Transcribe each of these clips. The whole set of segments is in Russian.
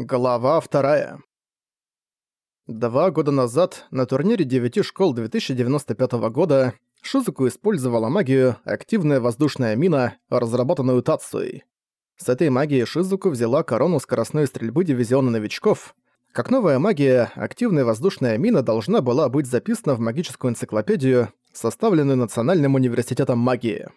Глава вторая. Два года назад на турнире девяти школ 2095 года Шизуку использовала магию «Активная воздушная мина», разработанную Тацуей. С этой магией Шизуку взяла корону скоростной стрельбы дивизиона новичков. Как новая магия, активная воздушная мина должна была быть записана в магическую энциклопедию, составленную Национальным университетом магии.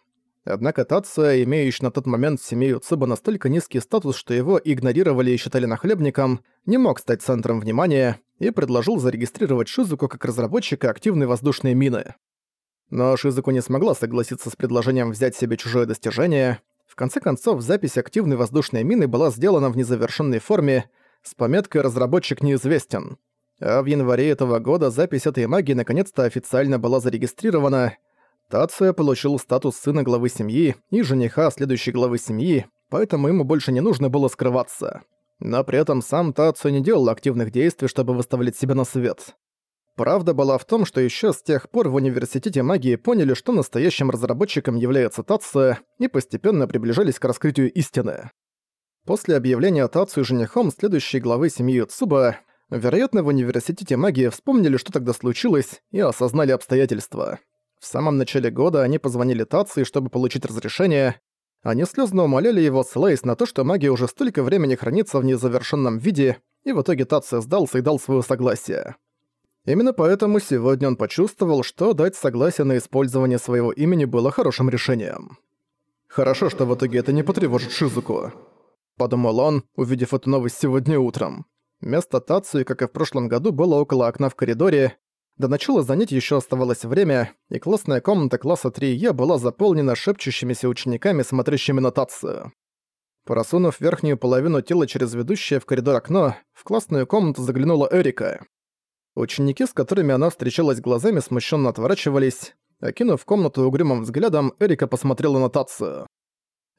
Однако Тация, имеющий на тот момент в семье Юцуба настолько низкий статус, что его игнорировали и считали нахлебником, не мог стать центром внимания и предложил зарегистрировать Шизуку как разработчика активной воздушной мины. Но Шизуку не смогла согласиться с предложением взять себе чужое достижение. В конце концов, запись активной воздушной мины была сделана в незавершенной форме с пометкой «Разработчик неизвестен». А в январе этого года запись этой магии наконец-то официально была зарегистрирована — Тация получил статус сына главы семьи и жениха следующей главы семьи, поэтому ему больше не нужно было скрываться. Но при этом сам Тацию не делал активных действий, чтобы выставлять себя на свет. Правда была в том, что еще с тех пор в университете магии поняли, что настоящим разработчиком является Тация, и постепенно приближались к раскрытию истины. После объявления Тацию женихом следующей главы семьи Цуба, вероятно, в университете магии вспомнили, что тогда случилось, и осознали обстоятельства. В самом начале года они позвонили Тации, чтобы получить разрешение. Они слезно умоляли его, ссылаясь на то, что магия уже столько времени хранится в незавершенном виде, и в итоге Тация сдался и дал свое согласие. Именно поэтому сегодня он почувствовал, что дать согласие на использование своего имени было хорошим решением. «Хорошо, что в итоге это не потревожит Шизуку», — подумал он, увидев эту новость сегодня утром. Место Тацию, как и в прошлом году, было около окна в коридоре, до начала занятий еще оставалось время, и классная комната класса 3Е была заполнена шепчущимися учениками, смотрящими на Тацию. Просунув верхнюю половину тела через ведущее в коридор окно, в классную комнату заглянула Эрика. Ученики, с которыми она встречалась глазами, смущенно отворачивались. Окинув комнату угрюмым взглядом, Эрика посмотрела на Тацию.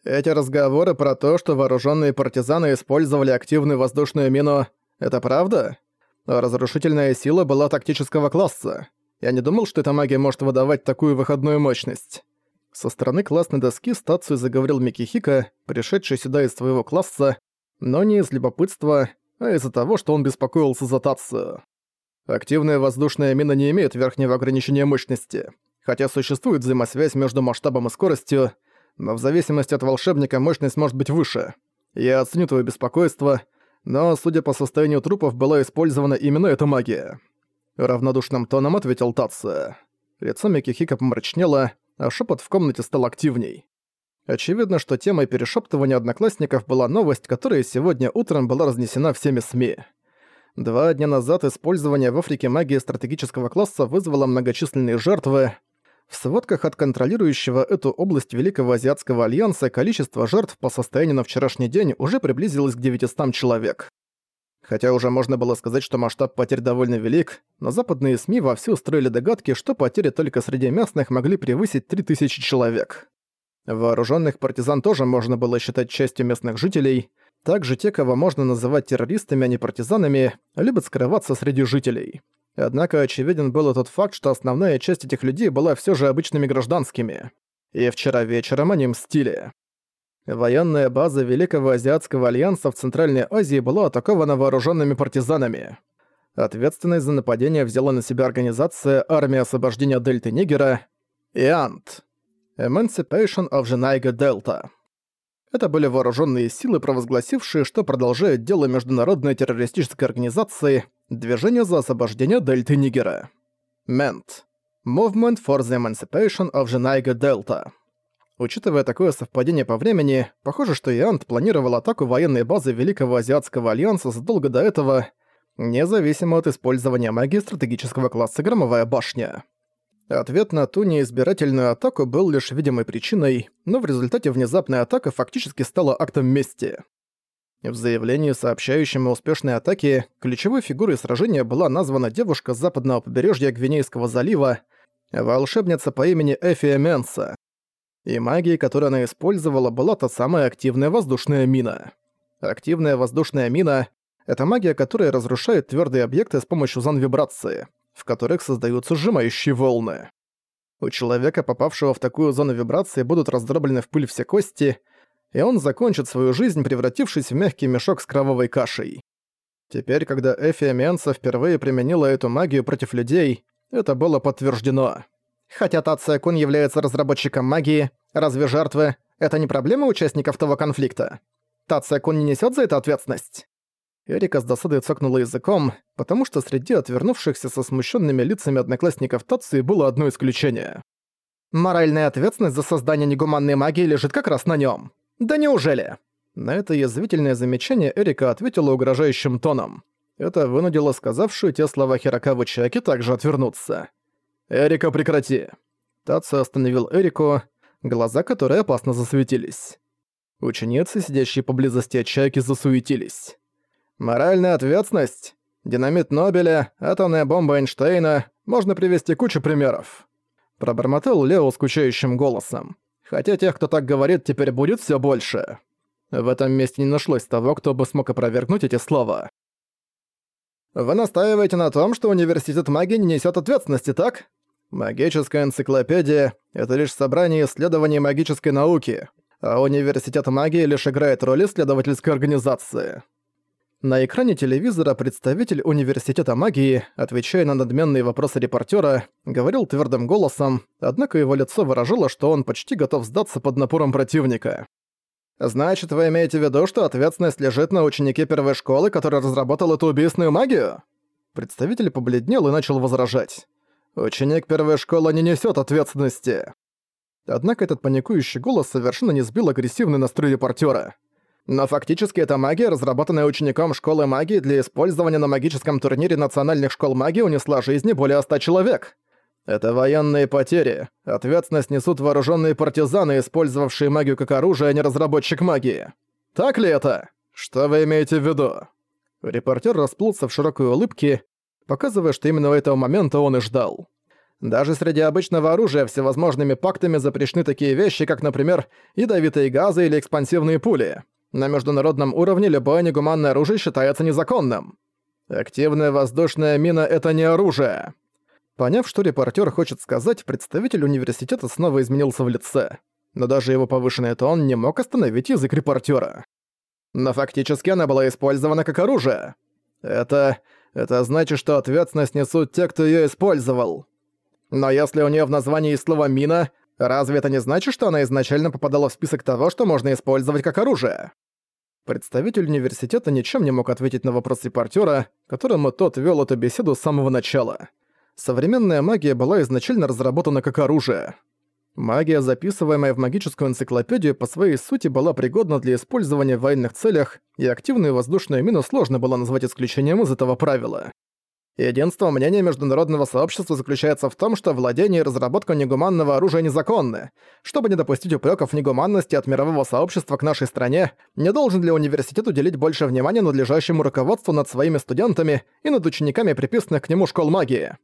«Эти разговоры про то, что вооруженные партизаны использовали активную воздушную мину, это правда?» Разрушительная сила была тактического класса. Я не думал, что эта магия может выдавать такую выходную мощность. Со стороны классной доски стацию заговорил Микихика, пришедший сюда из своего класса, но не из любопытства, а из-за того, что он беспокоился за Тацию. Активная воздушная мина не имеет верхнего ограничения мощности, хотя существует взаимосвязь между масштабом и скоростью, но в зависимости от волшебника мощность может быть выше. Я оценю твое беспокойство, но, судя по состоянию трупов, была использована именно эта магия. Равнодушным тоном ответил Татса. Лицо Микихика помрачнело, а шепот в комнате стал активней. Очевидно, что темой перешептывания одноклассников была новость, которая сегодня утром была разнесена всеми СМИ. Два дня назад использование в Африке магии стратегического класса вызвало многочисленные жертвы, в сводках от контролирующего эту область Великого Азиатского Альянса количество жертв по состоянию на вчерашний день уже приблизилось к 900 человек. Хотя уже можно было сказать, что масштаб потерь довольно велик, но западные СМИ вовсю строили догадки, что потери только среди местных могли превысить 3000 человек. Вооруженных партизан тоже можно было считать частью местных жителей. Также те, кого можно называть террористами, а не партизанами, любят скрываться среди жителей. Однако очевиден был тот факт, что основная часть этих людей была все же обычными гражданскими. И вчера вечером они мстили. Военная база Великого Азиатского Альянса в Центральной Азии была атакована вооруженными партизанами. Ответственность за нападение взяла на себя организация Армия освобождения Дельты Нигера ИАНТ Emancipation of Женайга Delta. Это были вооруженные силы, провозгласившие, что продолжают дело международной террористической организации Движение за освобождение Дельты Нигера. MENT. Movement for the Emancipation of Женайга Delta. Учитывая такое совпадение по времени, похоже, что Иант планировал атаку военной базы Великого Азиатского Альянса задолго до этого, независимо от использования магии стратегического класса Громовая башня. Ответ на ту неизбирательную атаку был лишь видимой причиной, но в результате внезапная атака фактически стала актом мести. В заявлении, сообщающем о успешной атаке, ключевой фигурой сражения была названа девушка с западного побережья Гвинейского залива, волшебница по имени Эфия Менса. И магией, которую она использовала, была та самая активная воздушная мина. Активная воздушная мина — это магия, которая разрушает твердые объекты с помощью зон-вибрации, в которых создаются сжимающие волны. У человека, попавшего в такую зону вибрации, будут раздроблены в пыль все кости — и он закончит свою жизнь, превратившись в мягкий мешок с кровавой кашей. Теперь, когда Эфи Менса впервые применила эту магию против людей, это было подтверждено. Хотя Тация-кун является разработчиком магии, разве жертвы — это не проблема участников того конфликта? Тация-кун не несёт за это ответственность? Эрика с досадой цокнула языком, потому что среди отвернувшихся со смущенными лицами одноклассников Тации было одно исключение. Моральная ответственность за создание негуманной магии лежит как раз на нем. Да неужели? На это язвительное замечание Эрика ответила угрожающим тоном. Это вынудило сказавшую те слова Хирокавы Чаки также отвернуться. «Эрика, прекрати!» Тацу остановил Эрику, глаза которой опасно засветились. Ученицы, сидящие поблизости от Чайки, засуетились. Моральная ответственность, динамит Нобеля, атомная бомба Эйнштейна, можно привести кучу примеров. Пробормотал Лео скучающим голосом. Хотя тех, кто так говорит, теперь будет все больше. В этом месте не нашлось того, кто бы смог опровергнуть эти слова. Вы настаиваете на том, что университет магии не несет ответственности, так? Магическая энциклопедия — это лишь собрание исследований магической науки, а университет магии лишь играет роль исследовательской организации. На экране телевизора представитель университета магии, отвечая на надменные вопросы репортера, говорил твердым голосом, однако его лицо выражало, что он почти готов сдаться под напором противника. «Значит, вы имеете в виду, что ответственность лежит на ученике первой школы, который разработал эту убийственную магию?» Представитель побледнел и начал возражать. «Ученик первой школы не несет ответственности». Однако этот паникующий голос совершенно не сбил агрессивный настрой репортера. Но фактически эта магия, разработанная учеником школы магии для использования на магическом турнире национальных школ магии, унесла жизни более ста человек. Это военные потери. Ответственность несут вооруженные партизаны, использовавшие магию как оружие, а не разработчик магии. Так ли это? Что вы имеете в виду? Репортер расплылся в широкой улыбке, показывая, что именно этого момента он и ждал. Даже среди обычного оружия всевозможными пактами запрещены такие вещи, как, например, ядовитые газы или экспансивные пули. На международном уровне любое негуманное оружие считается незаконным. Активная воздушная мина — это не оружие. Поняв, что репортер хочет сказать, представитель университета снова изменился в лице. Но даже его повышенный тон не мог остановить язык репортера. Но фактически она была использована как оружие. Это... это значит, что ответственность несут те, кто ее использовал. Но если у нее в названии есть слово «мина», разве это не значит, что она изначально попадала в список того, что можно использовать как оружие? Представитель университета ничем не мог ответить на вопрос репортера, которому тот вел эту беседу с самого начала. Современная магия была изначально разработана как оружие. Магия, записываемая в магическую энциклопедию, по своей сути была пригодна для использования в военных целях, и активную воздушную мину сложно было назвать исключением из этого правила. Единство мнения международного сообщества заключается в том, что владение и разработка негуманного оружия незаконны. Чтобы не допустить упреков негуманности от мирового сообщества к нашей стране, не должен ли университет уделить больше внимания надлежащему руководству над своими студентами и над учениками приписанных к нему школ магии.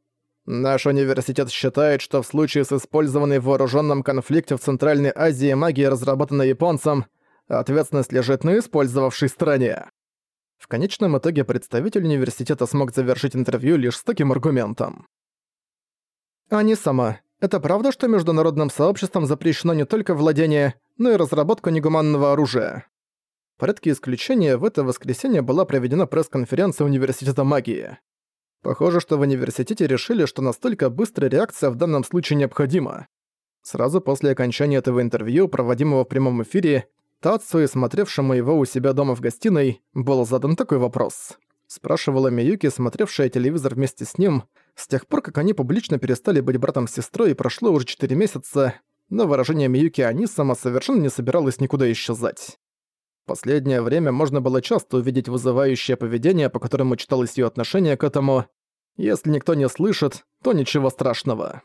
Наш университет считает, что в случае с использованной в вооруженном конфликте в Центральной Азии магией, разработанной японцем, ответственность лежит на использовавшей стране. В конечном итоге представитель университета смог завершить интервью лишь с таким аргументом. «Ани сама, это правда, что международным сообществом запрещено не только владение, но и разработка негуманного оружия?» В порядке исключения в это воскресенье была проведена пресс-конференция Университета магии. Похоже, что в университете решили, что настолько быстрая реакция в данном случае необходима. Сразу после окончания этого интервью, проводимого в прямом эфире, Тацуи, смотревшему его у себя дома в гостиной, был задан такой вопрос. Спрашивала Миюки, смотревшая телевизор вместе с ним, с тех пор, как они публично перестали быть братом с сестрой прошло уже 4 месяца, но выражение Миюки Анисама совершенно не собиралось никуда исчезать. Последнее время можно было часто увидеть вызывающее поведение, по которому читалось ее отношение к этому. Если никто не слышит, то ничего страшного.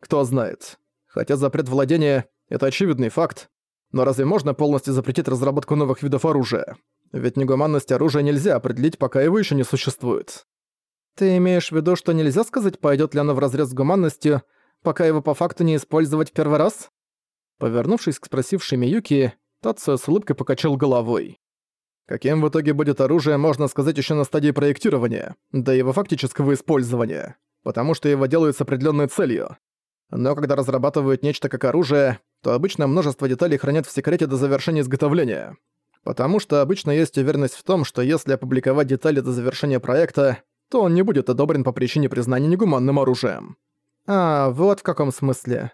Кто знает. Хотя запрет владения — это очевидный факт, но разве можно полностью запретить разработку новых видов оружия? Ведь негуманность оружия нельзя определить, пока его еще не существует. Ты имеешь в виду, что нельзя сказать, пойдет ли оно вразрез с гуманностью, пока его по факту не использовать в первый раз? Повернувшись к спросившей Миюки, Тацио с улыбкой покачал головой. Каким в итоге будет оружие, можно сказать еще на стадии проектирования, до его фактического использования, потому что его делают с определенной целью. Но когда разрабатывают нечто как оружие, то обычно множество деталей хранят в секрете до завершения изготовления. Потому что обычно есть уверенность в том, что если опубликовать детали до завершения проекта, то он не будет одобрен по причине признания негуманным оружием. А, вот в каком смысле.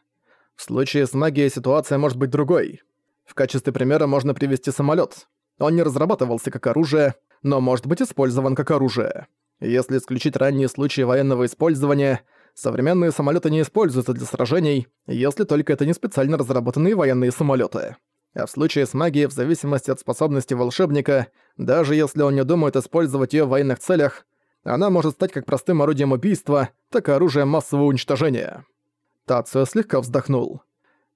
В случае с магией ситуация может быть другой. В качестве примера можно привести самолет. Он не разрабатывался как оружие, но может быть использован как оружие. Если исключить ранние случаи военного использования, современные самолеты не используются для сражений, если только это не специально разработанные военные самолеты. А в случае с магией, в зависимости от способности волшебника, даже если он не думает использовать ее в военных целях, она может стать как простым орудием убийства, так и оружием массового уничтожения. Тацио слегка вздохнул.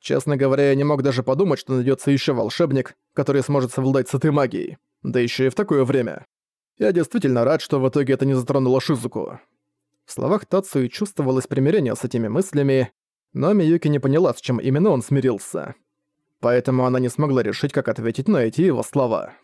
Честно говоря, я не мог даже подумать, что найдется еще волшебник, который сможет совладать с этой магией. Да еще и в такое время. Я действительно рад, что в итоге это не затронуло Шизуку. В словах Тацуи чувствовалось примирение с этими мыслями, но Миюки не поняла, с чем именно он смирился. Поэтому она не смогла решить, как ответить на эти его слова.